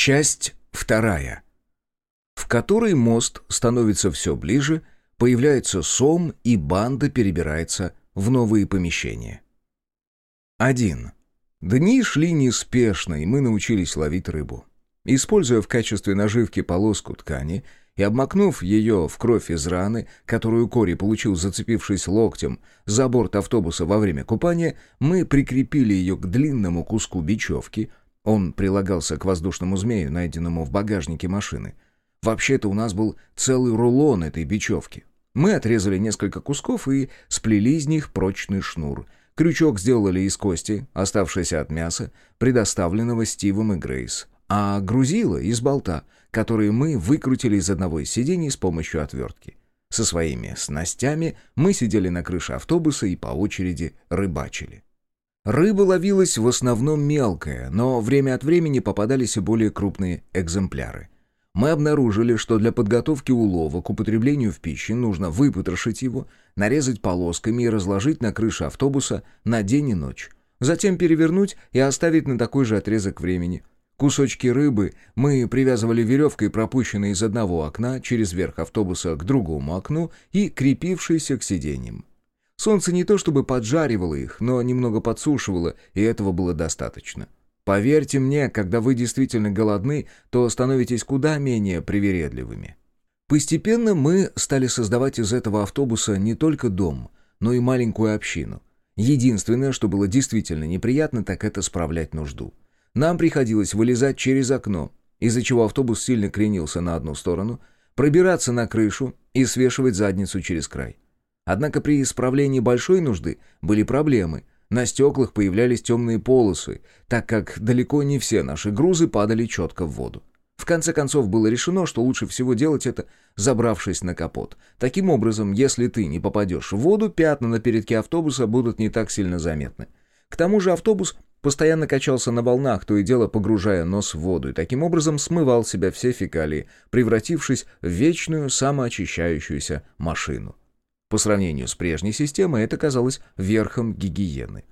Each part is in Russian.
Часть вторая. В которой мост становится все ближе, появляется сом, и банда перебирается в новые помещения. 1. Дни шли неспешно, и мы научились ловить рыбу. Используя в качестве наживки полоску ткани и обмакнув ее в кровь из раны, которую Кори получил, зацепившись локтем за борт автобуса во время купания, мы прикрепили ее к длинному куску бечевки, он прилагался к воздушному змею, найденному в багажнике машины. Вообще-то у нас был целый рулон этой бечевки. Мы отрезали несколько кусков и сплели из них прочный шнур. Крючок сделали из кости, оставшейся от мяса, предоставленного Стивом и Грейс, а грузило из болта — которые мы выкрутили из одного из сидений с помощью отвертки. Со своими снастями мы сидели на крыше автобуса и по очереди рыбачили. Рыба ловилась в основном мелкая, но время от времени попадались и более крупные экземпляры. Мы обнаружили, что для подготовки улова к употреблению в пище нужно выпотрошить его, нарезать полосками и разложить на крыше автобуса на день и ночь. Затем перевернуть и оставить на такой же отрезок времени – Кусочки рыбы мы привязывали веревкой, пропущенной из одного окна через верх автобуса к другому окну и крепившейся к сиденьям. Солнце не то чтобы поджаривало их, но немного подсушивало, и этого было достаточно. Поверьте мне, когда вы действительно голодны, то становитесь куда менее привередливыми. Постепенно мы стали создавать из этого автобуса не только дом, но и маленькую общину. Единственное, что было действительно неприятно, так это справлять нужду. Нам приходилось вылезать через окно, из-за чего автобус сильно кренился на одну сторону, пробираться на крышу и свешивать задницу через край. Однако при исправлении большой нужды были проблемы. На стеклах появлялись темные полосы, так как далеко не все наши грузы падали четко в воду. В конце концов было решено, что лучше всего делать это, забравшись на капот. Таким образом, если ты не попадешь в воду, пятна на передке автобуса будут не так сильно заметны. К тому же автобус Постоянно качался на волнах, то и дело погружая нос в воду, и таким образом смывал себя все фекалии, превратившись в вечную самоочищающуюся машину. По сравнению с прежней системой это казалось верхом гигиены.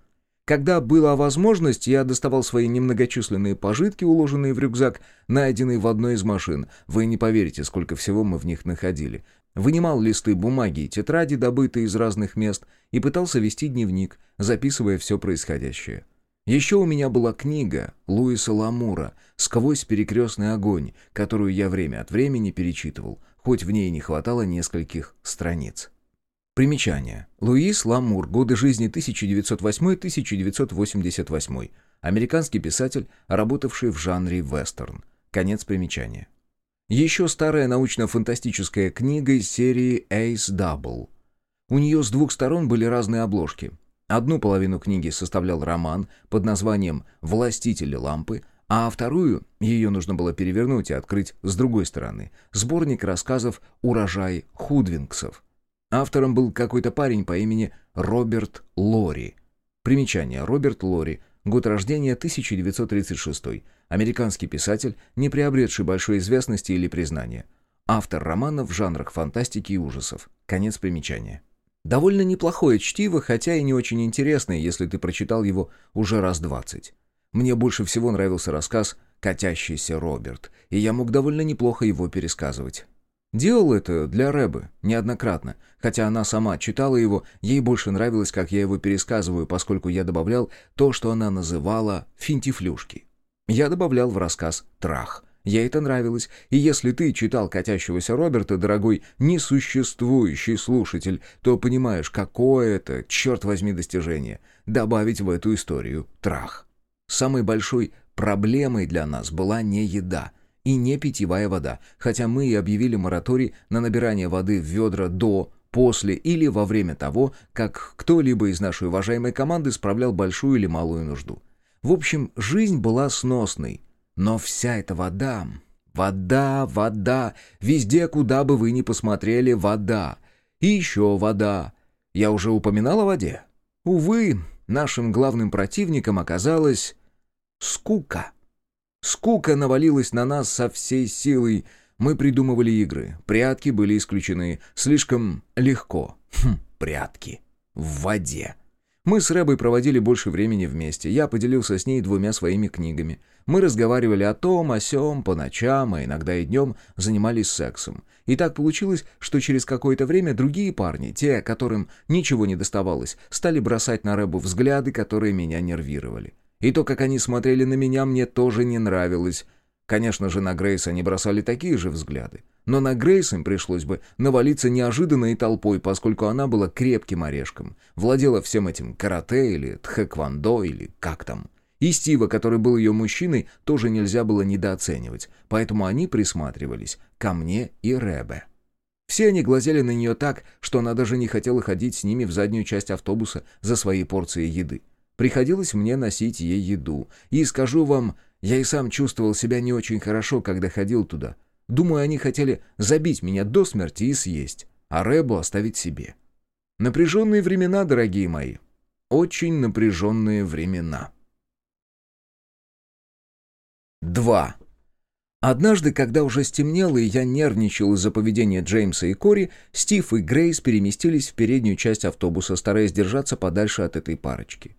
Когда была возможность, я доставал свои немногочисленные пожитки, уложенные в рюкзак, найденный в одной из машин. Вы не поверите, сколько всего мы в них находили. Вынимал листы бумаги и тетради, добытые из разных мест, и пытался вести дневник, записывая все происходящее. Еще у меня была книга Луиса Ламура «Сквозь перекрестный огонь», которую я время от времени перечитывал, хоть в ней не хватало нескольких страниц. Примечание. Луис Ламур. Годы жизни 1908-1988. Американский писатель, работавший в жанре вестерн. Конец примечания. Еще старая научно-фантастическая книга из серии Ace Double. У нее с двух сторон были разные обложки – Одну половину книги составлял роман под названием «Властители лампы», а вторую ее нужно было перевернуть и открыть с другой стороны. Сборник рассказов «Урожай худвингсов». Автором был какой-то парень по имени Роберт Лори. Примечание. Роберт Лори. Год рождения 1936. Американский писатель, не приобретший большой известности или признания. Автор романов в жанрах фантастики и ужасов. Конец примечания. Довольно неплохое чтиво, хотя и не очень интересное, если ты прочитал его уже раз двадцать. Мне больше всего нравился рассказ «Катящийся Роберт», и я мог довольно неплохо его пересказывать. Делал это для Рэбы неоднократно, хотя она сама читала его, ей больше нравилось, как я его пересказываю, поскольку я добавлял то, что она называла «финтифлюшки». Я добавлял в рассказ «трах», Ей это нравилось, и если ты читал «Катящегося Роберта», дорогой несуществующий слушатель, то понимаешь, какое это, черт возьми, достижение — добавить в эту историю трах. Самой большой проблемой для нас была не еда и не питьевая вода, хотя мы и объявили мораторий на набирание воды в ведра до, после или во время того, как кто-либо из нашей уважаемой команды справлял большую или малую нужду. В общем, жизнь была сносной, но вся эта вода... Вода, вода, везде, куда бы вы ни посмотрели, вода. И еще вода. Я уже упоминал о воде? Увы, нашим главным противником оказалась скука. Скука навалилась на нас со всей силой. Мы придумывали игры. Прятки были исключены. Слишком легко. Хм, прятки. В воде. Мы с Рэбой проводили больше времени вместе. Я поделился с ней двумя своими книгами. Мы разговаривали о том, о сём, по ночам, а иногда и днем занимались сексом. И так получилось, что через какое-то время другие парни, те, которым ничего не доставалось, стали бросать на Рэбу взгляды, которые меня нервировали. И то, как они смотрели на меня, мне тоже не нравилось. Конечно же, на Грейс они бросали такие же взгляды. Но на Грейс им пришлось бы навалиться неожиданной толпой, поскольку она была крепким орешком, владела всем этим карате или тхэквондо или как там. И Стива, который был ее мужчиной, тоже нельзя было недооценивать, поэтому они присматривались ко мне и Рэбе. Все они глазели на нее так, что она даже не хотела ходить с ними в заднюю часть автобуса за своей порцией еды. Приходилось мне носить ей еду. И скажу вам, я и сам чувствовал себя не очень хорошо, когда ходил туда. Думаю, они хотели забить меня до смерти и съесть, а Рэбу оставить себе. Напряженные времена, дорогие мои. Очень напряженные времена. 2. Однажды, когда уже стемнело и я нервничал из-за поведения Джеймса и Кори, Стив и Грейс переместились в переднюю часть автобуса, стараясь держаться подальше от этой парочки.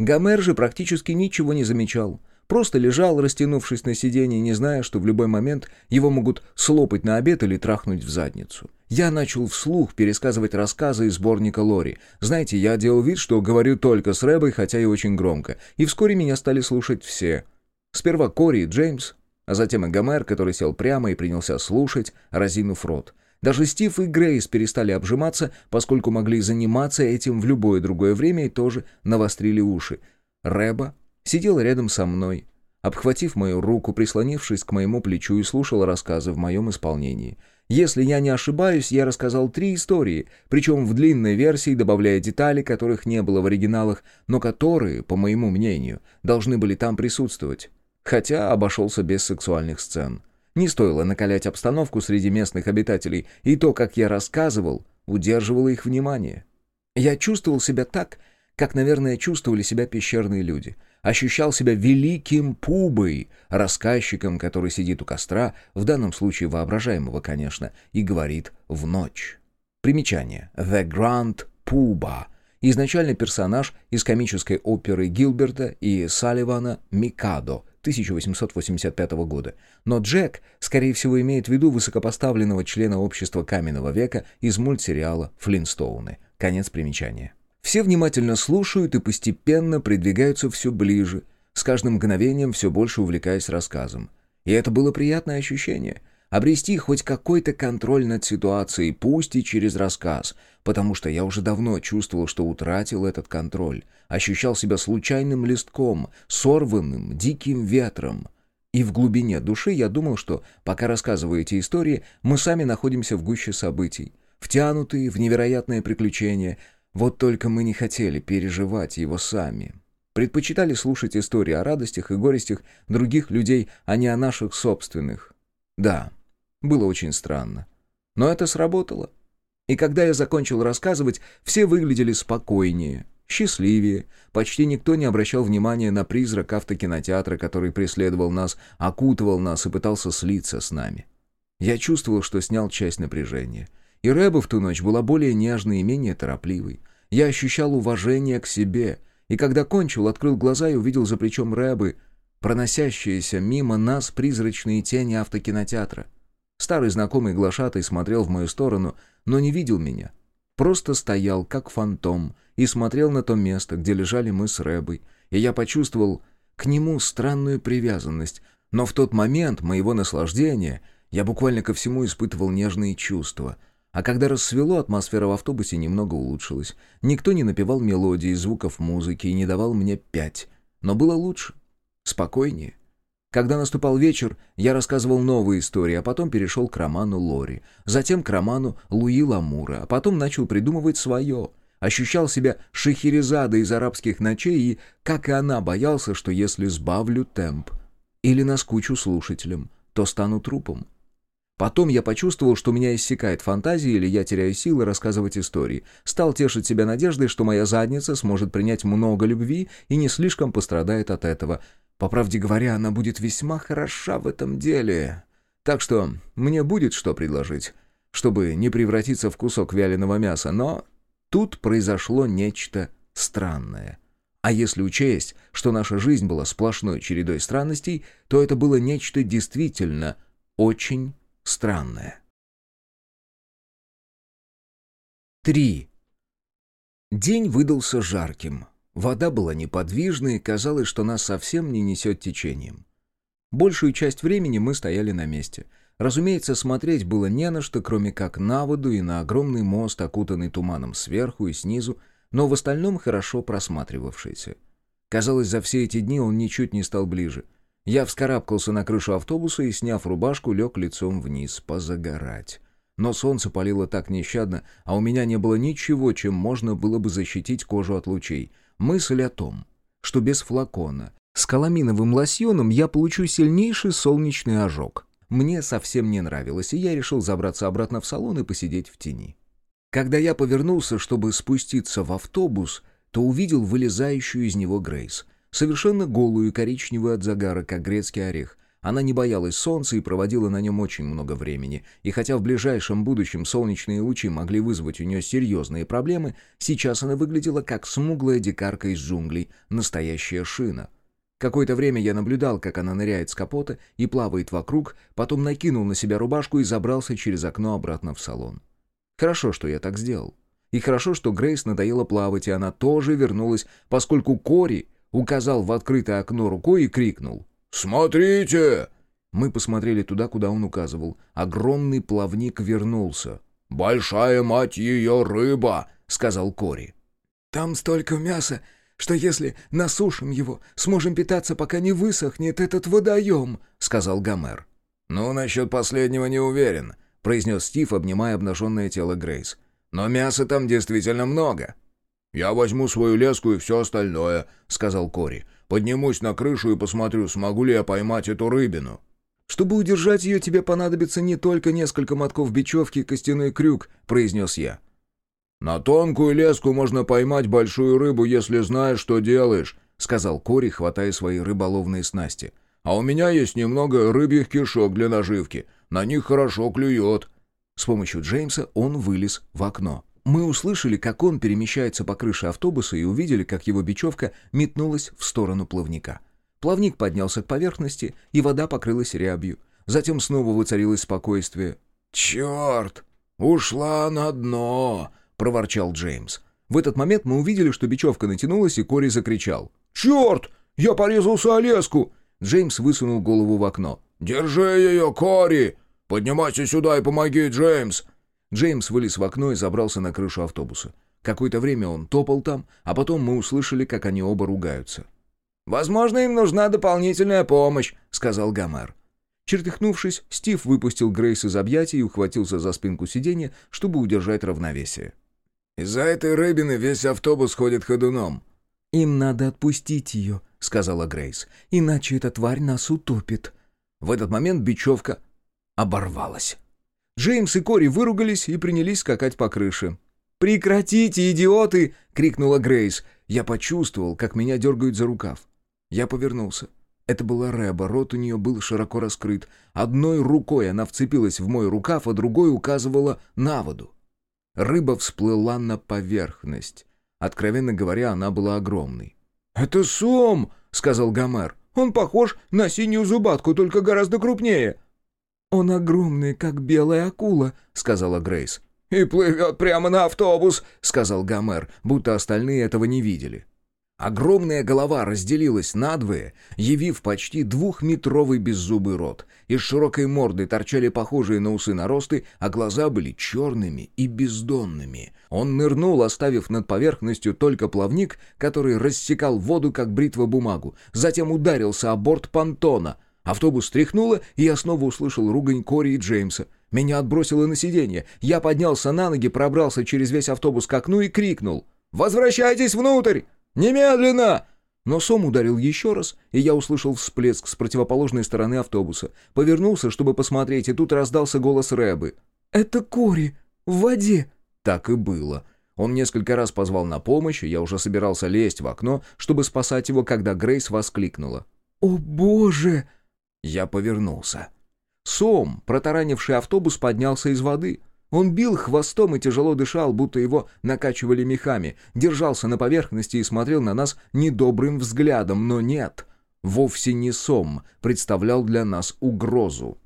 Гомер же практически ничего не замечал. Просто лежал, растянувшись на сиденье, не зная, что в любой момент его могут слопать на обед или трахнуть в задницу. Я начал вслух пересказывать рассказы из сборника Лори. Знаете, я делал вид, что говорю только с Рэбой, хотя и очень громко. И вскоре меня стали слушать все. Сперва Кори и Джеймс, а затем и Гомер, который сел прямо и принялся слушать, разинув рот. Даже Стив и Грейс перестали обжиматься, поскольку могли заниматься этим в любое другое время и тоже навострили уши. Рэба сидел рядом со мной, обхватив мою руку, прислонившись к моему плечу и слушал рассказы в моем исполнении. Если я не ошибаюсь, я рассказал три истории, причем в длинной версии, добавляя детали, которых не было в оригиналах, но которые, по моему мнению, должны были там присутствовать. Хотя обошелся без сексуальных сцен. Не стоило накалять обстановку среди местных обитателей, и то, как я рассказывал, удерживало их внимание. Я чувствовал себя так, как, наверное, чувствовали себя пещерные люди — ощущал себя великим пубой, рассказчиком, который сидит у костра, в данном случае воображаемого, конечно, и говорит «в ночь». Примечание. «The Grand Puba» изначально персонаж из комической оперы Гилберта и Салливана «Микадо» 1885 года. Но Джек, скорее всего, имеет в виду высокопоставленного члена общества каменного века из мультсериала «Флинстоуны». Конец примечания. Все внимательно слушают и постепенно придвигаются все ближе, с каждым мгновением все больше увлекаясь рассказом. И это было приятное ощущение — обрести хоть какой-то контроль над ситуацией, пусть и через рассказ, потому что я уже давно чувствовал, что утратил этот контроль, ощущал себя случайным листком, сорванным диким ветром. И в глубине души я думал, что, пока рассказываю эти истории, мы сами находимся в гуще событий, втянутые в невероятное приключение — вот только мы не хотели переживать его сами. Предпочитали слушать истории о радостях и горестях других людей, а не о наших собственных. Да, было очень странно. Но это сработало. И когда я закончил рассказывать, все выглядели спокойнее, счастливее. Почти никто не обращал внимания на призрак автокинотеатра, который преследовал нас, окутывал нас и пытался слиться с нами. Я чувствовал, что снял часть напряжения — и Рэба в ту ночь была более нежной и менее торопливой. Я ощущал уважение к себе, и когда кончил, открыл глаза и увидел за плечом Рэбы проносящиеся мимо нас призрачные тени автокинотеатра. Старый знакомый глашатый смотрел в мою сторону, но не видел меня. Просто стоял, как фантом, и смотрел на то место, где лежали мы с Рэбой, и я почувствовал к нему странную привязанность, но в тот момент моего наслаждения я буквально ко всему испытывал нежные чувства — а когда рассвело, атмосфера в автобусе немного улучшилась. Никто не напевал мелодии, звуков музыки и не давал мне пять. Но было лучше. Спокойнее. Когда наступал вечер, я рассказывал новые истории, а потом перешел к роману Лори. Затем к роману Луи Ламура, а потом начал придумывать свое. Ощущал себя Шахерезадой из арабских ночей и, как и она, боялся, что если сбавлю темп или наскучу слушателям, то стану трупом. Потом я почувствовал, что меня иссякает фантазия или я теряю силы рассказывать истории. Стал тешить себя надеждой, что моя задница сможет принять много любви и не слишком пострадает от этого. По правде говоря, она будет весьма хороша в этом деле. Так что мне будет что предложить, чтобы не превратиться в кусок вяленого мяса. Но тут произошло нечто странное. А если учесть, что наша жизнь была сплошной чередой странностей, то это было нечто действительно очень странное. 3. День выдался жарким. Вода была неподвижной, казалось, что нас совсем не несет течением. Большую часть времени мы стояли на месте. Разумеется, смотреть было не на что, кроме как на воду и на огромный мост, окутанный туманом сверху и снизу, но в остальном хорошо просматривавшийся. Казалось, за все эти дни он ничуть не стал ближе. Я вскарабкался на крышу автобуса и, сняв рубашку, лег лицом вниз, позагорать. Но солнце палило так нещадно, а у меня не было ничего, чем можно было бы защитить кожу от лучей. Мысль о том, что без флакона, с каламиновым лосьоном я получу сильнейший солнечный ожог. Мне совсем не нравилось, и я решил забраться обратно в салон и посидеть в тени. Когда я повернулся, чтобы спуститься в автобус, то увидел вылезающую из него Грейс. Совершенно голую и коричневую от загара, как грецкий орех. Она не боялась солнца и проводила на нем очень много времени. И хотя в ближайшем будущем солнечные лучи могли вызвать у нее серьезные проблемы, сейчас она выглядела как смуглая дикарка из джунглей, настоящая шина. Какое-то время я наблюдал, как она ныряет с капота и плавает вокруг, потом накинул на себя рубашку и забрался через окно обратно в салон. Хорошо, что я так сделал. И хорошо, что Грейс надоело плавать, и она тоже вернулась, поскольку Кори указал в открытое окно рукой и крикнул «Смотрите!». Мы посмотрели туда, куда он указывал. Огромный плавник вернулся. «Большая мать ее рыба!» — сказал Кори. «Там столько мяса, что если насушим его, сможем питаться, пока не высохнет этот водоем», — сказал Гомер. «Ну, насчет последнего не уверен», — произнес Стив, обнимая обнаженное тело Грейс. «Но мяса там действительно много». «Я возьму свою леску и все остальное», — сказал Кори. «Поднимусь на крышу и посмотрю, смогу ли я поймать эту рыбину». «Чтобы удержать ее, тебе понадобится не только несколько мотков бечевки и костяной крюк», — произнес я. «На тонкую леску можно поймать большую рыбу, если знаешь, что делаешь», — сказал Кори, хватая свои рыболовные снасти. «А у меня есть немного рыбьих кишок для наживки. На них хорошо клюет». С помощью Джеймса он вылез в окно. Мы услышали, как он перемещается по крыше автобуса и увидели, как его бечевка метнулась в сторону плавника. Плавник поднялся к поверхности, и вода покрылась рябью. Затем снова воцарилось спокойствие. «Черт! Ушла на дно!» — проворчал Джеймс. В этот момент мы увидели, что бечевка натянулась, и Кори закричал. «Черт! Я порезался о леску!» Джеймс высунул голову в окно. «Держи ее, Кори! Поднимайся сюда и помоги, Джеймс!» Джеймс вылез в окно и забрался на крышу автобуса. Какое-то время он топал там, а потом мы услышали, как они оба ругаются. «Возможно, им нужна дополнительная помощь», — сказал Гомер. Чертыхнувшись, Стив выпустил Грейс из объятий и ухватился за спинку сиденья, чтобы удержать равновесие. «Из-за этой рыбины весь автобус ходит ходуном». «Им надо отпустить ее», — сказала Грейс, — «иначе эта тварь нас утопит». В этот момент бечевка оборвалась. Джеймс и Кори выругались и принялись скакать по крыше. «Прекратите, идиоты!» — крикнула Грейс. Я почувствовал, как меня дергают за рукав. Я повернулся. Это была Рэба, рот у нее был широко раскрыт. Одной рукой она вцепилась в мой рукав, а другой указывала на воду. Рыба всплыла на поверхность. Откровенно говоря, она была огромной. «Это сом!» — сказал Гомер. «Он похож на синюю зубатку, только гораздо крупнее». «Он огромный, как белая акула», — сказала Грейс. «И плывет прямо на автобус», — сказал Гомер, будто остальные этого не видели. Огромная голова разделилась надвое, явив почти двухметровый беззубый рот. Из широкой морды торчали похожие на усы наросты, а глаза были черными и бездонными. Он нырнул, оставив над поверхностью только плавник, который рассекал воду, как бритва бумагу. Затем ударился о борт понтона. Автобус стряхнуло, и я снова услышал ругань Кори и Джеймса. Меня отбросило на сиденье. Я поднялся на ноги, пробрался через весь автобус к окну и крикнул. «Возвращайтесь внутрь!» «Немедленно!» Но Сом ударил еще раз, и я услышал всплеск с противоположной стороны автобуса. Повернулся, чтобы посмотреть, и тут раздался голос Рэбы. «Это Кори! В воде!» Так и было. Он несколько раз позвал на помощь, и я уже собирался лезть в окно, чтобы спасать его, когда Грейс воскликнула. «О, боже!» Я повернулся. Сом, протаранивший автобус, поднялся из воды. Он бил хвостом и тяжело дышал, будто его накачивали мехами, держался на поверхности и смотрел на нас недобрым взглядом, но нет, вовсе не сом представлял для нас угрозу.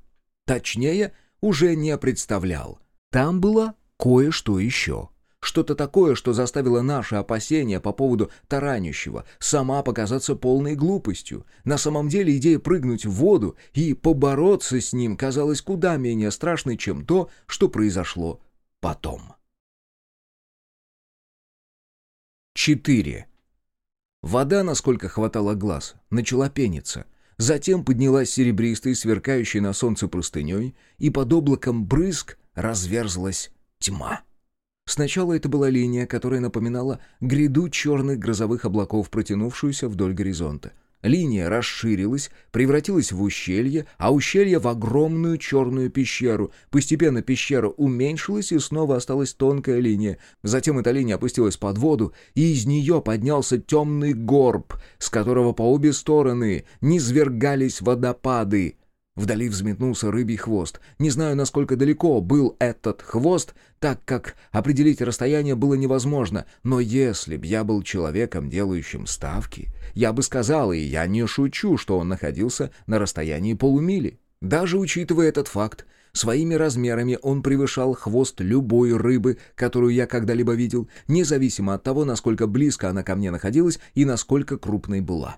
Точнее, уже не представлял. Там было кое-что еще. Что-то такое, что заставило наши опасения по поводу таранющего сама показаться полной глупостью. На самом деле идея прыгнуть в воду и побороться с ним казалась куда менее страшной, чем то, что произошло потом. 4. Вода, насколько хватало глаз, начала пениться. Затем поднялась серебристой, сверкающей на солнце простыней, и под облаком брызг разверзлась тьма. Сначала это была линия, которая напоминала гряду черных грозовых облаков, протянувшуюся вдоль горизонта. Линия расширилась, превратилась в ущелье, а ущелье в огромную черную пещеру. Постепенно пещера уменьшилась, и снова осталась тонкая линия. Затем эта линия опустилась под воду, и из нее поднялся темный горб, с которого по обе стороны низвергались водопады. Вдали взметнулся рыбий хвост. Не знаю, насколько далеко был этот хвост, так как определить расстояние было невозможно, но если б я был человеком, делающим ставки, я бы сказал, и я не шучу, что он находился на расстоянии полумили. Даже учитывая этот факт, своими размерами он превышал хвост любой рыбы, которую я когда-либо видел, независимо от того, насколько близко она ко мне находилась и насколько крупной была.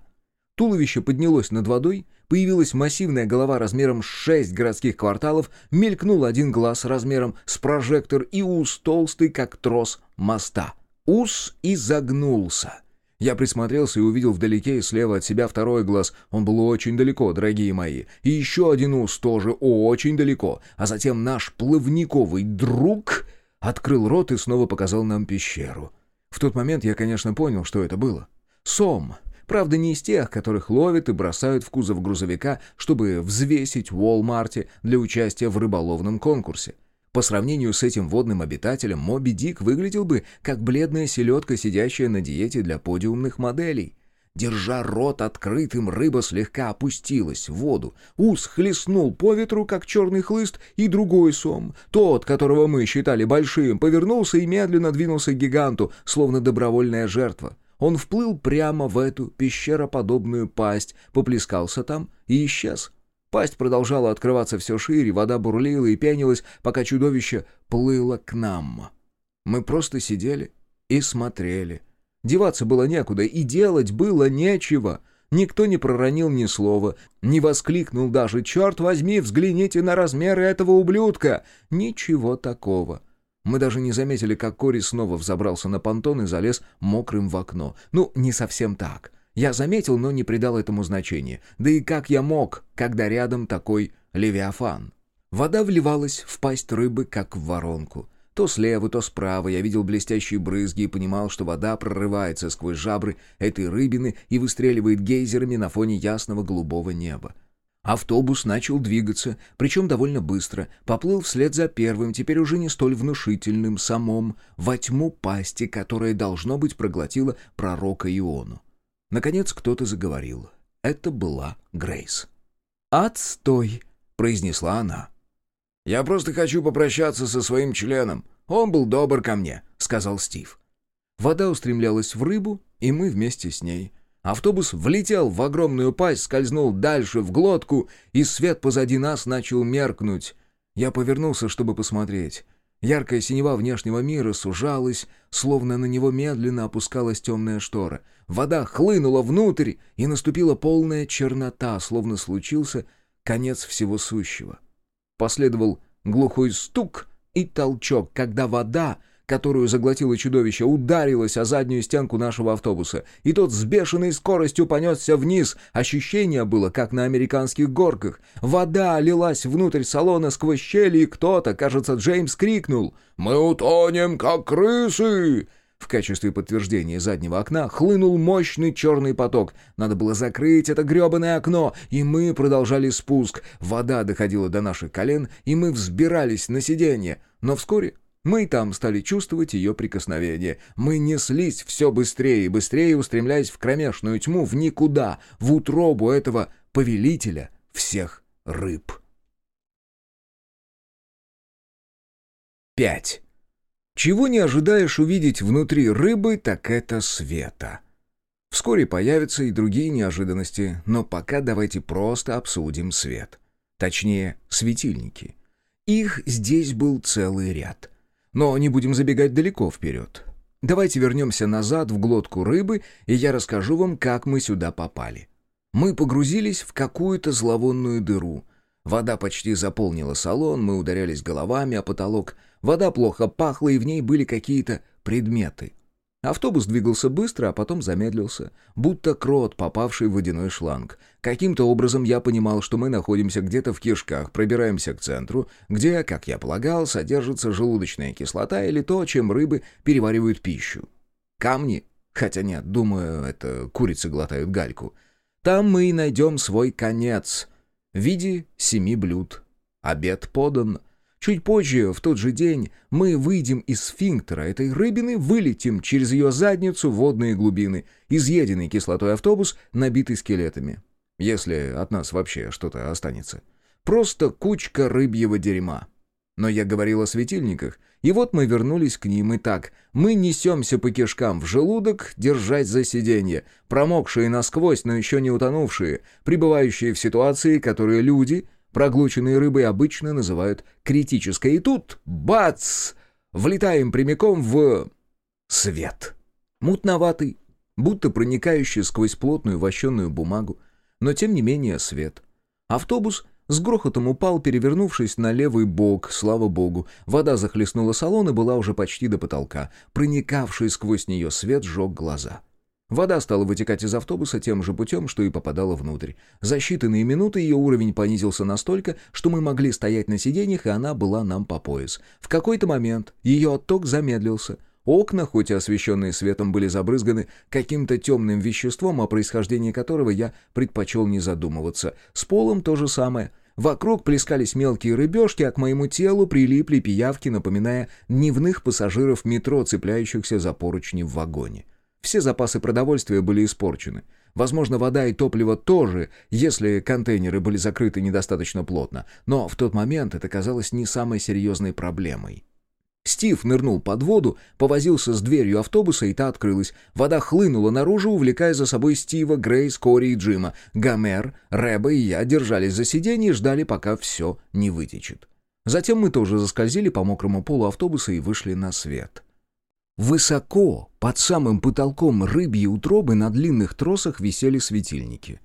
Туловище поднялось над водой, появилась массивная голова размером с шесть городских кварталов, мелькнул один глаз размером с прожектор и ус толстый, как трос моста. Ус изогнулся. Я присмотрелся и увидел вдалеке и слева от себя второй глаз. Он был очень далеко, дорогие мои. И еще один ус тоже очень далеко. А затем наш плавниковый друг открыл рот и снова показал нам пещеру. В тот момент я, конечно, понял, что это было. Сом, Правда, не из тех, которых ловят и бросают в кузов грузовика, чтобы взвесить в Уолмарте для участия в рыболовном конкурсе. По сравнению с этим водным обитателем, Моби Дик выглядел бы как бледная селедка, сидящая на диете для подиумных моделей. Держа рот открытым, рыба слегка опустилась в воду. Ус хлестнул по ветру, как черный хлыст, и другой сом, тот, которого мы считали большим, повернулся и медленно двинулся к гиганту, словно добровольная жертва. Он вплыл прямо в эту пещероподобную пасть, поплескался там и исчез. Пасть продолжала открываться все шире, вода бурлила и пенилась, пока чудовище плыло к нам. Мы просто сидели и смотрели. Деваться было некуда, и делать было нечего. Никто не проронил ни слова, не воскликнул даже «Черт возьми, взгляните на размеры этого ублюдка!» Ничего такого. Мы даже не заметили, как Кори снова взобрался на понтон и залез мокрым в окно. Ну, не совсем так. Я заметил, но не придал этому значения. Да и как я мог, когда рядом такой левиафан? Вода вливалась в пасть рыбы, как в воронку. То слева, то справа я видел блестящие брызги и понимал, что вода прорывается сквозь жабры этой рыбины и выстреливает гейзерами на фоне ясного голубого неба. Автобус начал двигаться, причем довольно быстро, поплыл вслед за первым, теперь уже не столь внушительным самом, во тьму пасти, которая, должно быть, проглотила пророка Иону. Наконец кто-то заговорил. Это была Грейс. «Отстой!» — произнесла она. «Я просто хочу попрощаться со своим членом. Он был добр ко мне», — сказал Стив. Вода устремлялась в рыбу, и мы вместе с ней — Автобус влетел в огромную пасть, скользнул дальше в глотку, и свет позади нас начал меркнуть. Я повернулся, чтобы посмотреть. Яркая синева внешнего мира сужалась, словно на него медленно опускалась темная штора. Вода хлынула внутрь, и наступила полная чернота, словно случился конец всего сущего. Последовал глухой стук и толчок, когда вода которую заглотило чудовище, ударилась о заднюю стенку нашего автобуса, и тот с бешеной скоростью понесся вниз. Ощущение было, как на американских горках. Вода лилась внутрь салона сквозь щели, и кто-то, кажется, Джеймс крикнул «Мы утонем, как крысы!» В качестве подтверждения заднего окна хлынул мощный черный поток. Надо было закрыть это гребаное окно, и мы продолжали спуск. Вода доходила до наших колен, и мы взбирались на сиденье. Но вскоре мы там стали чувствовать ее прикосновение. Мы неслись все быстрее и быстрее, устремляясь в кромешную тьму, в никуда, в утробу этого повелителя всех рыб. 5. Чего не ожидаешь увидеть внутри рыбы, так это света. Вскоре появятся и другие неожиданности, но пока давайте просто обсудим свет. Точнее, светильники. Их здесь был целый ряд. Но не будем забегать далеко вперед. Давайте вернемся назад в глотку рыбы, и я расскажу вам, как мы сюда попали. Мы погрузились в какую-то зловонную дыру. Вода почти заполнила салон, мы ударялись головами о потолок. Вода плохо пахла, и в ней были какие-то предметы. Автобус двигался быстро, а потом замедлился, будто крот, попавший в водяной шланг. Каким-то образом я понимал, что мы находимся где-то в кишках, пробираемся к центру, где, как я полагал, содержится желудочная кислота или то, чем рыбы переваривают пищу. Камни? Хотя нет, думаю, это курицы глотают гальку. Там мы и найдем свой конец в виде семи блюд. Обед подан, Чуть позже, в тот же день, мы выйдем из сфинктера этой рыбины, вылетим через ее задницу в водные глубины, изъеденный кислотой автобус, набитый скелетами. Если от нас вообще что-то останется. Просто кучка рыбьего дерьма. Но я говорил о светильниках, и вот мы вернулись к ним, и так мы несемся по кишкам в желудок, держать за сиденье, промокшие насквозь, но еще не утонувшие, пребывающие в ситуации, которые люди — Проглоченные рыбы обычно называют критической. И тут, бац, влетаем прямиком в... свет. Мутноватый, будто проникающий сквозь плотную вощенную бумагу, но тем не менее свет. Автобус с грохотом упал, перевернувшись на левый бок, слава богу. Вода захлестнула салон и была уже почти до потолка. Проникавший сквозь нее свет сжег глаза. Вода стала вытекать из автобуса тем же путем, что и попадала внутрь. За считанные минуты ее уровень понизился настолько, что мы могли стоять на сиденьях, и она была нам по пояс. В какой-то момент ее отток замедлился. Окна, хоть и освещенные светом, были забрызганы каким-то темным веществом, о происхождении которого я предпочел не задумываться. С полом то же самое. Вокруг плескались мелкие рыбешки, а к моему телу прилипли пиявки, напоминая дневных пассажиров метро, цепляющихся за поручни в вагоне. Все запасы продовольствия были испорчены. Возможно, вода и топливо тоже, если контейнеры были закрыты недостаточно плотно. Но в тот момент это казалось не самой серьезной проблемой. Стив нырнул под воду, повозился с дверью автобуса, и та открылась. Вода хлынула наружу, увлекая за собой Стива, Грейс, Кори и Джима. Гомер, Рэба и я держались за сиденье и ждали, пока все не вытечет. Затем мы тоже заскользили по мокрому полу автобуса и вышли на свет. Высоко, под самым потолком рыбьей утробы на длинных тросах висели светильники.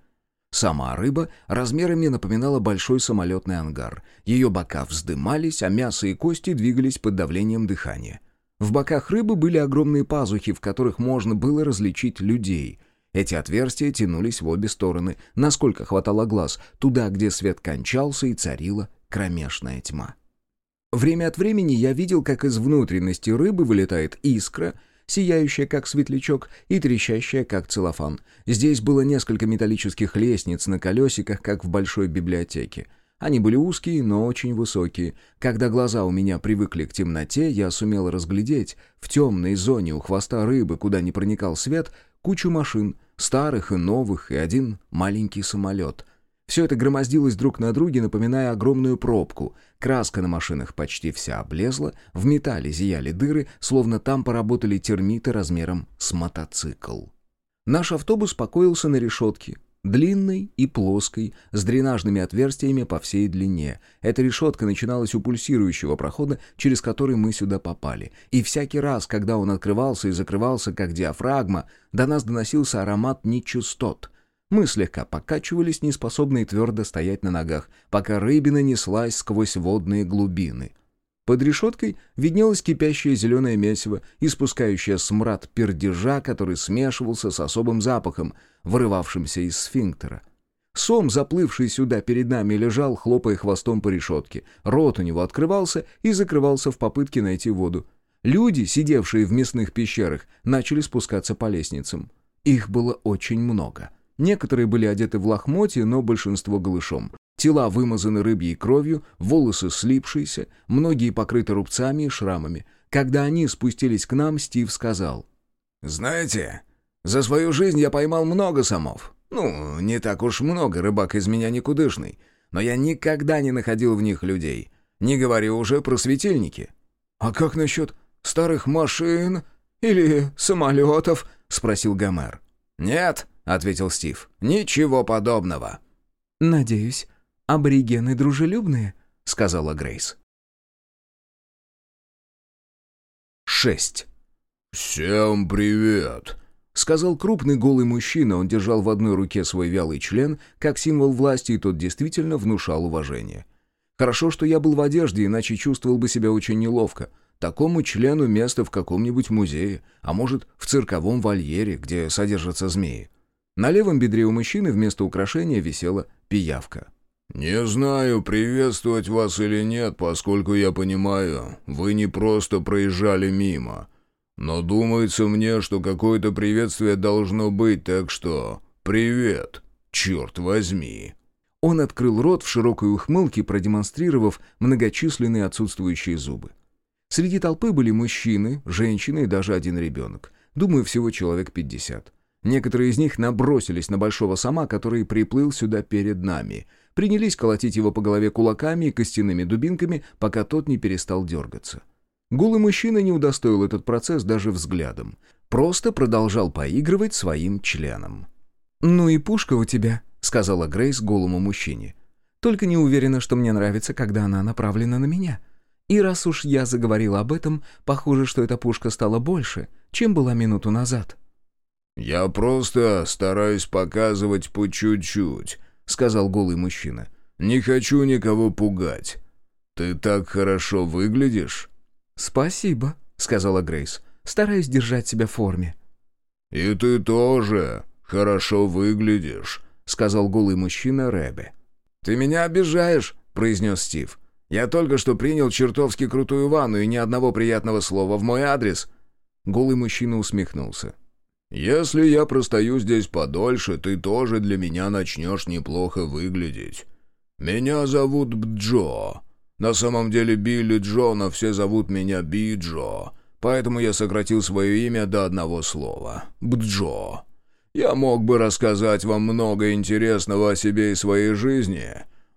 Сама рыба размерами напоминала большой самолетный ангар. Ее бока вздымались, а мясо и кости двигались под давлением дыхания. В боках рыбы были огромные пазухи, в которых можно было различить людей. Эти отверстия тянулись в обе стороны, насколько хватало глаз, туда, где свет кончался и царила кромешная тьма. Время от времени я видел, как из внутренности рыбы вылетает искра, сияющая как светлячок и трещащая как целлофан. Здесь было несколько металлических лестниц на колесиках, как в большой библиотеке. Они были узкие, но очень высокие. Когда глаза у меня привыкли к темноте, я сумел разглядеть в темной зоне у хвоста рыбы, куда не проникал свет, кучу машин, старых и новых, и один маленький самолет — все это громоздилось друг на друге, напоминая огромную пробку. Краска на машинах почти вся облезла, в металле зияли дыры, словно там поработали термиты размером с мотоцикл. Наш автобус покоился на решетке, длинной и плоской, с дренажными отверстиями по всей длине. Эта решетка начиналась у пульсирующего прохода, через который мы сюда попали. И всякий раз, когда он открывался и закрывался, как диафрагма, до нас доносился аромат нечистот, мы слегка покачивались, неспособные твердо стоять на ногах, пока рыбина неслась сквозь водные глубины. Под решеткой виднелось кипящее зеленое месиво, испускающее смрад пердежа, который смешивался с особым запахом, вырывавшимся из сфинктера. Сом, заплывший сюда перед нами, лежал, хлопая хвостом по решетке. Рот у него открывался и закрывался в попытке найти воду. Люди, сидевшие в мясных пещерах, начали спускаться по лестницам. Их было очень много — Некоторые были одеты в лохмотья, но большинство голышом. Тела вымазаны рыбьей кровью, волосы слипшиеся, многие покрыты рубцами и шрамами. Когда они спустились к нам, Стив сказал. «Знаете, за свою жизнь я поймал много самов. Ну, не так уж много, рыбак из меня никудышный. Но я никогда не находил в них людей. Не говорю уже про светильники». «А как насчет старых машин или самолетов?» — спросил Гомер. «Нет», — ответил Стив, — «ничего подобного». «Надеюсь, аборигены дружелюбные?» — сказала Грейс. 6. «Всем привет!» — сказал крупный голый мужчина. Он держал в одной руке свой вялый член, как символ власти, и тот действительно внушал уважение. Хорошо, что я был в одежде, иначе чувствовал бы себя очень неловко. Такому члену место в каком-нибудь музее, а может, в цирковом вольере, где содержатся змеи. На левом бедре у мужчины вместо украшения висела пиявка. «Не знаю, приветствовать вас или нет, поскольку я понимаю, вы не просто проезжали мимо. Но думается мне, что какое-то приветствие должно быть, так что... Привет, черт возьми!» Он открыл рот в широкой ухмылке, продемонстрировав многочисленные отсутствующие зубы. Среди толпы были мужчины, женщины и даже один ребенок. Думаю, всего человек пятьдесят. Некоторые из них набросились на большого сама, который приплыл сюда перед нами — принялись колотить его по голове кулаками и костяными дубинками, пока тот не перестал дергаться. Голый мужчина не удостоил этот процесс даже взглядом. Просто продолжал поигрывать своим членом. «Ну и пушка у тебя», — сказала Грейс голому мужчине. «Только не уверена, что мне нравится, когда она направлена на меня. И раз уж я заговорила об этом, похоже, что эта пушка стала больше, чем была минуту назад». «Я просто стараюсь показывать по чуть-чуть», — сказал голый мужчина. «Не хочу никого пугать. Ты так хорошо выглядишь». «Спасибо», — сказала Грейс. «Стараюсь держать себя в форме». «И ты тоже хорошо выглядишь», — сказал голый мужчина Рэбе. «Ты меня обижаешь», — произнес Стив. «Я только что принял чертовски крутую ванну и ни одного приятного слова в мой адрес». Голый мужчина усмехнулся. «Если я простою здесь подольше, ты тоже для меня начнешь неплохо выглядеть. Меня зовут Бджо. На самом деле Билли Джо, но все зовут меня Биджо, поэтому я сократил свое имя до одного слова — Бджо. Я мог бы рассказать вам много интересного о себе и своей жизни,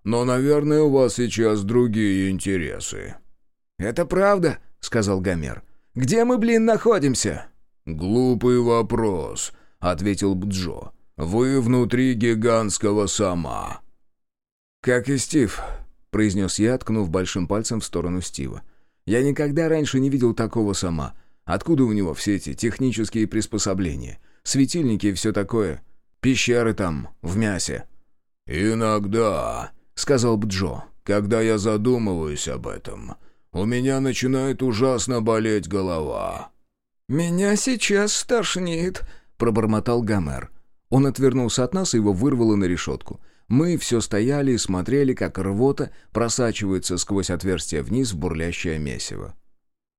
но, наверное, у вас сейчас другие интересы». «Это правда», — сказал Гомер. «Где мы, блин, находимся?» «Глупый вопрос», — ответил Бджо. «Вы внутри гигантского сама». «Как и Стив», — произнес я, ткнув большим пальцем в сторону Стива. «Я никогда раньше не видел такого сама. Откуда у него все эти технические приспособления? Светильники и все такое? Пещеры там, в мясе?» «Иногда», — сказал Бджо, — «когда я задумываюсь об этом, у меня начинает ужасно болеть голова». «Меня сейчас стошнит», — пробормотал Гомер. Он отвернулся от нас и его вырвало на решетку. Мы все стояли и смотрели, как рвота просачивается сквозь отверстие вниз в бурлящее месиво.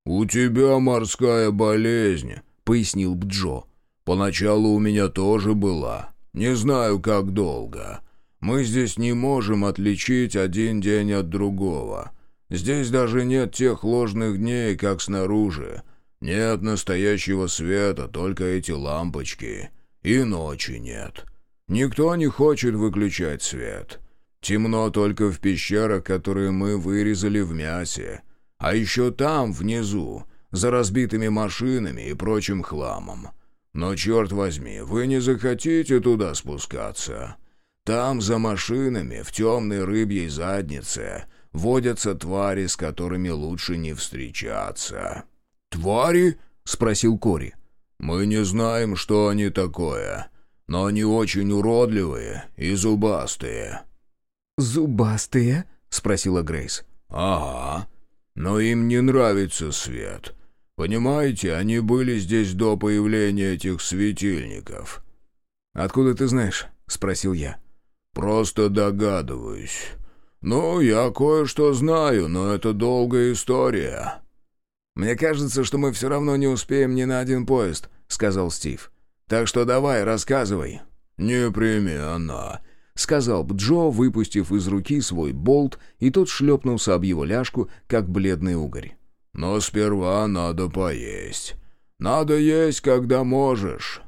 «У тебя морская болезнь», — пояснил Бджо. «Поначалу у меня тоже была. Не знаю, как долго. Мы здесь не можем отличить один день от другого. Здесь даже нет тех ложных дней, как снаружи. Нет настоящего света, только эти лампочки. И ночи нет. Никто не хочет выключать свет. Темно только в пещерах, которые мы вырезали в мясе. А еще там, внизу, за разбитыми машинами и прочим хламом. Но, черт возьми, вы не захотите туда спускаться. Там, за машинами, в темной рыбьей заднице, водятся твари, с которыми лучше не встречаться». «Твари?» — спросил Кори. «Мы не знаем, что они такое, но они очень уродливые и зубастые». «Зубастые?» — спросила Грейс. «Ага. Но им не нравится свет. Понимаете, они были здесь до появления этих светильников». «Откуда ты знаешь?» — спросил я. «Просто догадываюсь. Ну, я кое-что знаю, но это долгая история». «Мне кажется, что мы все равно не успеем ни на один поезд», — сказал Стив. «Так что давай, рассказывай». «Непременно», — сказал Джо, выпустив из руки свой болт, и тот шлепнулся об его ляжку, как бледный угорь. «Но сперва надо поесть. Надо есть, когда можешь.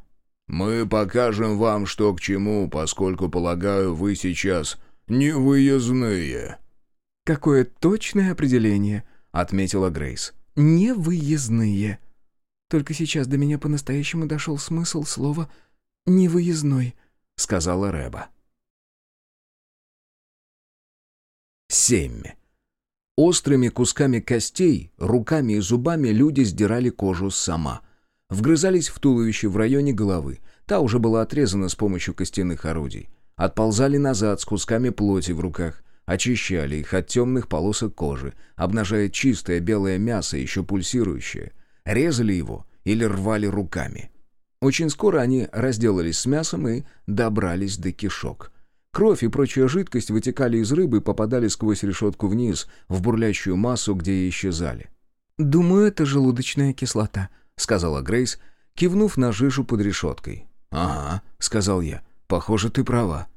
Мы покажем вам, что к чему, поскольку, полагаю, вы сейчас не выездные». «Какое точное определение», — отметила Грейс. Невыездные. Только сейчас до меня по-настоящему дошел смысл слова «невыездной», — сказала Рэба. 7. Острыми кусками костей, руками и зубами люди сдирали кожу сама. Вгрызались в туловище в районе головы. Та уже была отрезана с помощью костяных орудий. Отползали назад с кусками плоти в руках, очищали их от темных полосок кожи, обнажая чистое белое мясо, еще пульсирующее. Резали его или рвали руками. Очень скоро они разделались с мясом и добрались до кишок. Кровь и прочая жидкость вытекали из рыбы и попадали сквозь решетку вниз, в бурлящую массу, где и исчезали. «Думаю, это желудочная кислота», — сказала Грейс, кивнув на жижу под решеткой. «Ага», — сказал я, — «похоже, ты права».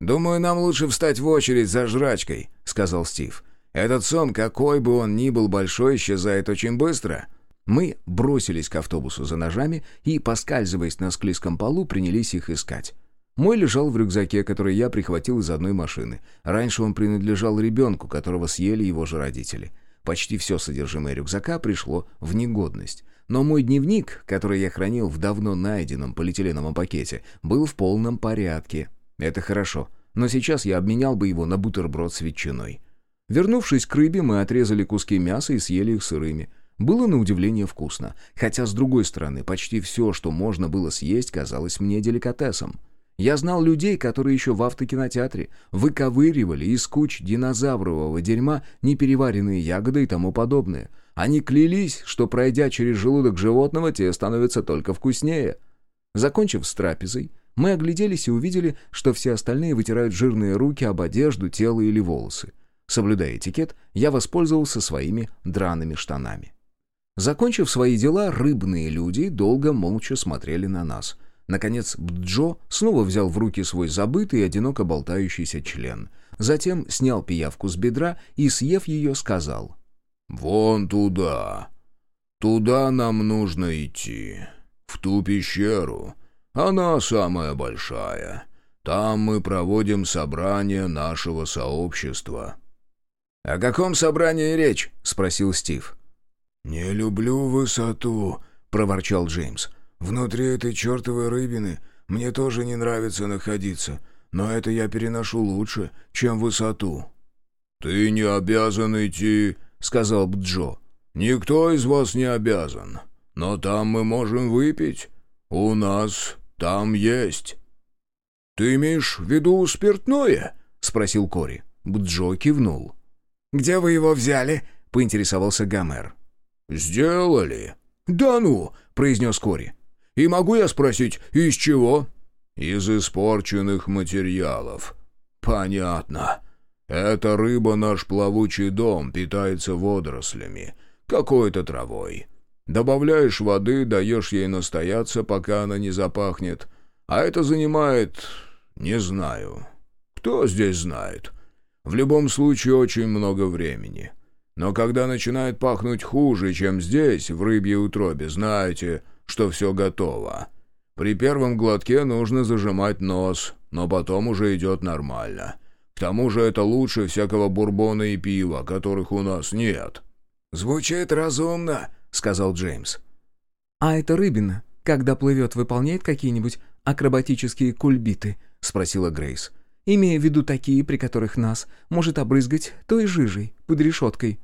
«Думаю, нам лучше встать в очередь за жрачкой», — сказал Стив. «Этот сон, какой бы он ни был большой, исчезает очень быстро». Мы бросились к автобусу за ножами и, поскальзываясь на склизком полу, принялись их искать. Мой лежал в рюкзаке, который я прихватил из одной машины. Раньше он принадлежал ребенку, которого съели его же родители. Почти все содержимое рюкзака пришло в негодность. Но мой дневник, который я хранил в давно найденном полиэтиленовом пакете, был в полном порядке. Это хорошо. Но сейчас я обменял бы его на бутерброд с ветчиной. Вернувшись к рыбе, мы отрезали куски мяса и съели их сырыми. Было на удивление вкусно. Хотя, с другой стороны, почти все, что можно было съесть, казалось мне деликатесом. Я знал людей, которые еще в автокинотеатре выковыривали из куч динозаврового дерьма непереваренные ягоды и тому подобное. Они клялись, что, пройдя через желудок животного, те становятся только вкуснее. Закончив с трапезой, мы огляделись и увидели, что все остальные вытирают жирные руки об одежду, тело или волосы. Соблюдая этикет, я воспользовался своими драными штанами. Закончив свои дела, рыбные люди долго молча смотрели на нас — Наконец Бджо снова взял в руки свой забытый и одиноко болтающийся член. Затем снял пиявку с бедра и, съев ее, сказал. «Вон туда. Туда нам нужно идти. В ту пещеру. Она самая большая. Там мы проводим собрание нашего сообщества». «О каком собрании речь?» — спросил Стив. «Не люблю высоту», — проворчал Джеймс. Внутри этой чертовой рыбины мне тоже не нравится находиться, но это я переношу лучше, чем высоту». «Ты не обязан идти», — сказал Бджо. «Никто из вас не обязан. Но там мы можем выпить. У нас там есть». «Ты имеешь в виду спиртное?» — спросил Кори. Бджо кивнул. «Где вы его взяли?» — поинтересовался Гомер. «Сделали». «Да ну!» — произнес Кори. И могу я спросить, из чего?» «Из испорченных материалов». «Понятно. Эта рыба наш плавучий дом, питается водорослями, какой-то травой. Добавляешь воды, даешь ей настояться, пока она не запахнет. А это занимает... не знаю. Кто здесь знает? В любом случае очень много времени». Но когда начинает пахнуть хуже, чем здесь, в рыбьей утробе, знаете, что все готово. При первом глотке нужно зажимать нос, но потом уже идет нормально. К тому же это лучше всякого бурбона и пива, которых у нас нет». «Звучит разумно», — сказал Джеймс. «А эта рыбина, когда плывет, выполняет какие-нибудь акробатические кульбиты?» — спросила Грейс. «Имея в виду такие, при которых нас может обрызгать той жижей под решеткой».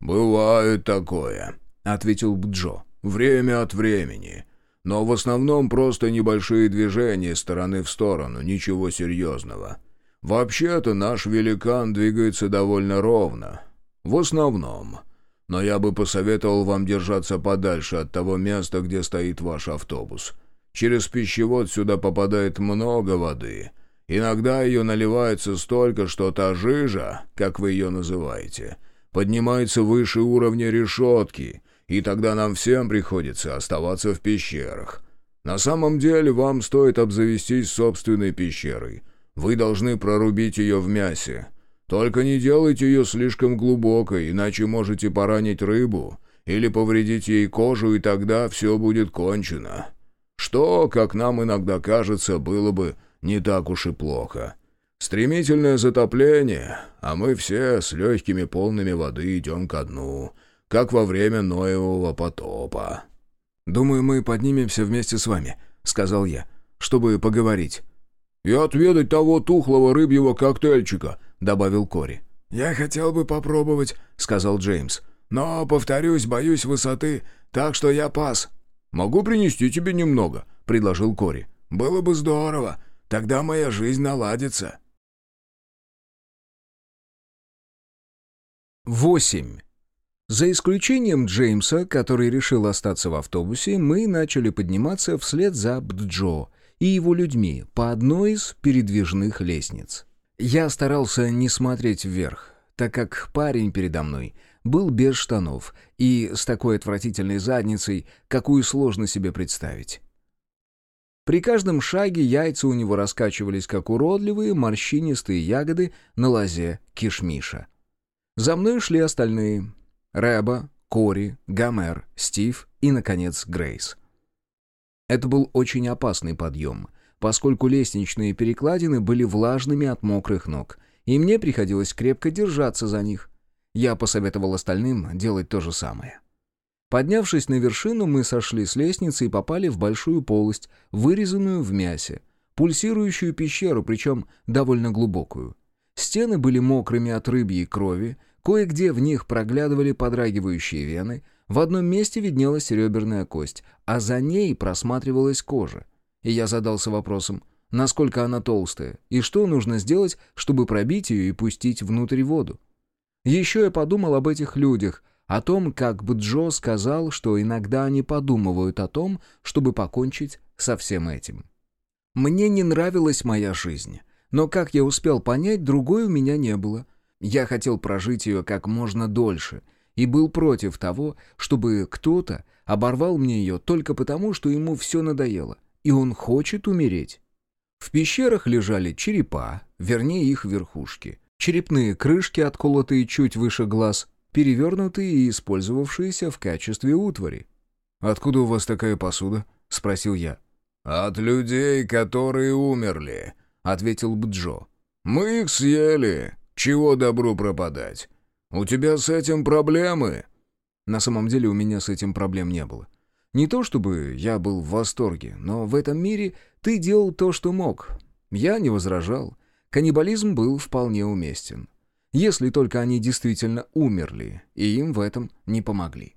«Бывает такое», — ответил Бджо. Время от времени. Но в основном просто небольшие движения стороны в сторону, ничего серьезного. Вообще-то наш великан двигается довольно ровно. В основном. Но я бы посоветовал вам держаться подальше от того места, где стоит ваш автобус. Через пищевод сюда попадает много воды. Иногда ее наливается столько, что та жижа, как вы ее называете, поднимается выше уровня решетки, и тогда нам всем приходится оставаться в пещерах. На самом деле вам стоит обзавестись собственной пещерой. Вы должны прорубить ее в мясе. Только не делайте ее слишком глубокой, иначе можете поранить рыбу или повредить ей кожу, и тогда все будет кончено. Что, как нам иногда кажется, было бы не так уж и плохо. Стремительное затопление, а мы все с легкими полными воды идем ко дну — как во время Ноевого потопа». «Думаю, мы поднимемся вместе с вами», — сказал я, — «чтобы поговорить». «И отведать того тухлого рыбьего коктейльчика», — добавил Кори. «Я хотел бы попробовать», — сказал Джеймс. «Но, повторюсь, боюсь высоты, так что я пас». «Могу принести тебе немного», — предложил Кори. «Было бы здорово. Тогда моя жизнь наладится». Восемь. За исключением Джеймса, который решил остаться в автобусе, мы начали подниматься вслед за Бджо и его людьми по одной из передвижных лестниц. Я старался не смотреть вверх, так как парень передо мной был без штанов и с такой отвратительной задницей, какую сложно себе представить. При каждом шаге яйца у него раскачивались, как уродливые морщинистые ягоды на лозе кишмиша. За мной шли остальные — Рэба, Кори, Гомер, Стив и, наконец, Грейс. Это был очень опасный подъем, поскольку лестничные перекладины были влажными от мокрых ног, и мне приходилось крепко держаться за них. Я посоветовал остальным делать то же самое. Поднявшись на вершину, мы сошли с лестницы и попали в большую полость, вырезанную в мясе, пульсирующую пещеру, причем довольно глубокую. Стены были мокрыми от рыбьей крови, Кое-где в них проглядывали подрагивающие вены, в одном месте виднелась реберная кость, а за ней просматривалась кожа. И я задался вопросом, насколько она толстая, и что нужно сделать, чтобы пробить ее и пустить внутрь воду. Еще я подумал об этих людях, о том, как бы Джо сказал, что иногда они подумывают о том, чтобы покончить со всем этим. Мне не нравилась моя жизнь, но, как я успел понять, другой у меня не было — я хотел прожить ее как можно дольше и был против того, чтобы кто-то оборвал мне ее только потому, что ему все надоело, и он хочет умереть. В пещерах лежали черепа, вернее их верхушки, черепные крышки, отколотые чуть выше глаз, перевернутые и использовавшиеся в качестве утвари. «Откуда у вас такая посуда?» — спросил я. «От людей, которые умерли», — ответил Бджо. «Мы их съели, чего добру пропадать? У тебя с этим проблемы?» На самом деле у меня с этим проблем не было. Не то чтобы я был в восторге, но в этом мире ты делал то, что мог. Я не возражал. Каннибализм был вполне уместен. Если только они действительно умерли, и им в этом не помогли.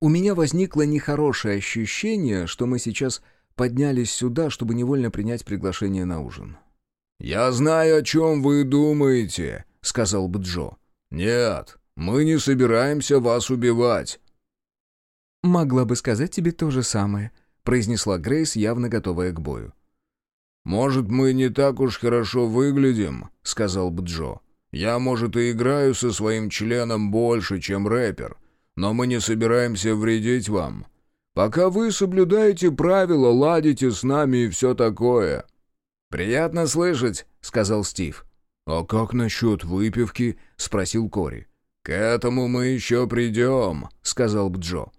У меня возникло нехорошее ощущение, что мы сейчас поднялись сюда, чтобы невольно принять приглашение на ужин. «Я знаю, о чем вы думаете», — сказал бы Джо. «Нет, мы не собираемся вас убивать». «Могла бы сказать тебе то же самое», — произнесла Грейс, явно готовая к бою. «Может, мы не так уж хорошо выглядим», — сказал бы Джо. «Я, может, и играю со своим членом больше, чем рэпер, но мы не собираемся вредить вам. Пока вы соблюдаете правила, ладите с нами и все такое». «Приятно слышать», — сказал Стив. «А как насчет выпивки?» — спросил Кори. «К этому мы еще придем», — сказал Бджо.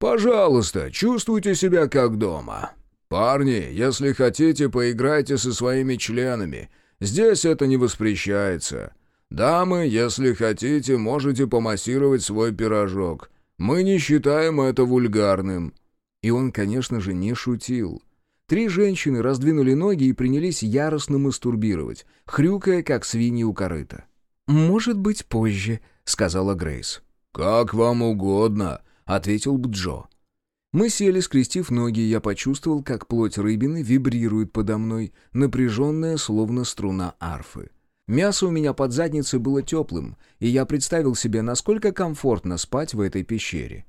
«Пожалуйста, чувствуйте себя как дома. Парни, если хотите, поиграйте со своими членами. Здесь это не воспрещается. Дамы, если хотите, можете помассировать свой пирожок. Мы не считаем это вульгарным». И он, конечно же, не шутил. Три женщины раздвинули ноги и принялись яростно мастурбировать, хрюкая, как свиньи у корыта. «Может быть, позже», — сказала Грейс. «Как вам угодно», — ответил Бджо. Мы сели, скрестив ноги, и я почувствовал, как плоть рыбины вибрирует подо мной, напряженная, словно струна арфы. Мясо у меня под задницей было теплым, и я представил себе, насколько комфортно спать в этой пещере.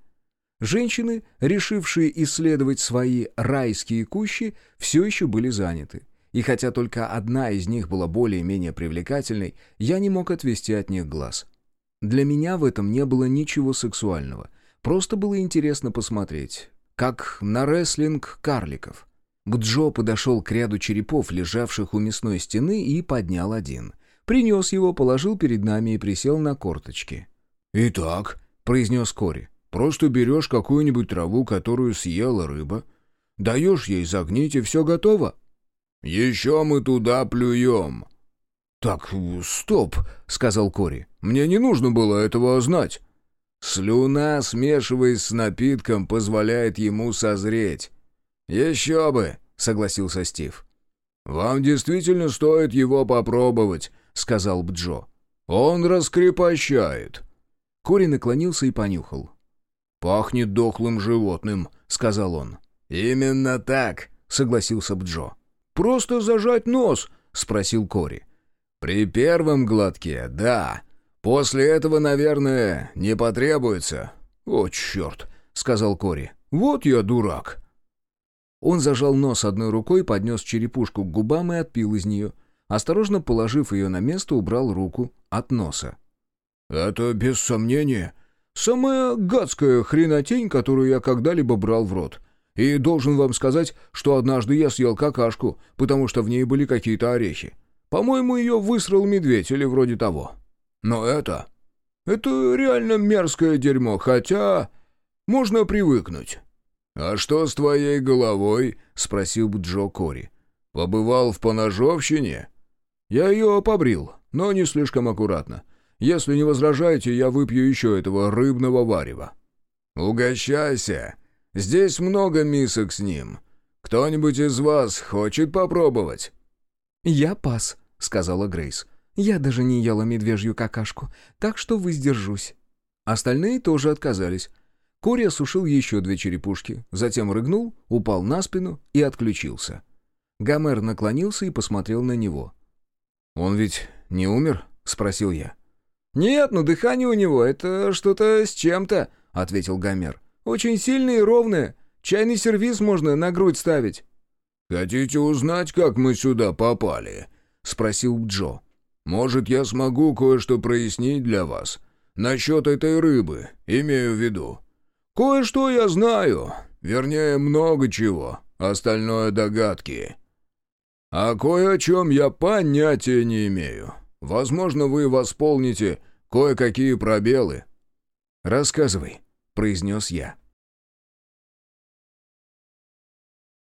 Женщины, решившие исследовать свои райские кущи, все еще были заняты. И хотя только одна из них была более-менее привлекательной, я не мог отвести от них глаз. Для меня в этом не было ничего сексуального. Просто было интересно посмотреть. Как на рестлинг карликов. Гджо подошел к ряду черепов, лежавших у мясной стены, и поднял один. Принес его, положил перед нами и присел на корточки. «Итак», — произнес Кори, Просто берешь какую-нибудь траву, которую съела рыба, даешь ей загнить, и все готово. Еще мы туда плюем. «Так, стоп», — сказал Кори. «Мне не нужно было этого знать». Слюна, смешиваясь с напитком, позволяет ему созреть. «Еще бы!» — согласился Стив. «Вам действительно стоит его попробовать», — сказал Бджо. «Он раскрепощает». Кори наклонился и понюхал. «Пахнет дохлым животным», — сказал он. «Именно так», — согласился Бджо. «Просто зажать нос?» — спросил Кори. «При первом глотке, да. После этого, наверное, не потребуется». «О, черт!» — сказал Кори. «Вот я дурак!» Он зажал нос одной рукой, поднес черепушку к губам и отпил из нее. Осторожно положив ее на место, убрал руку от носа. «Это, без сомнения, самая гадская хренотень, которую я когда-либо брал в рот. И должен вам сказать, что однажды я съел какашку, потому что в ней были какие-то орехи. По-моему, ее высрал медведь или вроде того. Но это... Это реально мерзкое дерьмо, хотя... Можно привыкнуть». «А что с твоей головой?» — спросил Джо Кори. «Побывал в поножовщине?» «Я ее побрил, но не слишком аккуратно. Если не возражаете, я выпью еще этого рыбного варева». «Угощайся. Здесь много мисок с ним. Кто-нибудь из вас хочет попробовать?» «Я пас», — сказала Грейс. «Я даже не ела медвежью какашку, так что воздержусь». Остальные тоже отказались. Кори осушил еще две черепушки, затем рыгнул, упал на спину и отключился. Гомер наклонился и посмотрел на него. «Он ведь не умер?» — спросил я. «Нет, ну дыхание у него — это что-то с чем-то», — ответил Гомер. «Очень сильное и ровное. Чайный сервиз можно на грудь ставить». «Хотите узнать, как мы сюда попали?» — спросил Джо. «Может, я смогу кое-что прояснить для вас. Насчет этой рыбы, имею в виду. Кое-что я знаю, вернее, много чего, остальное догадки. А кое о чем я понятия не имею. Возможно, вы восполните кое-какие пробелы». «Рассказывай», — произнес я.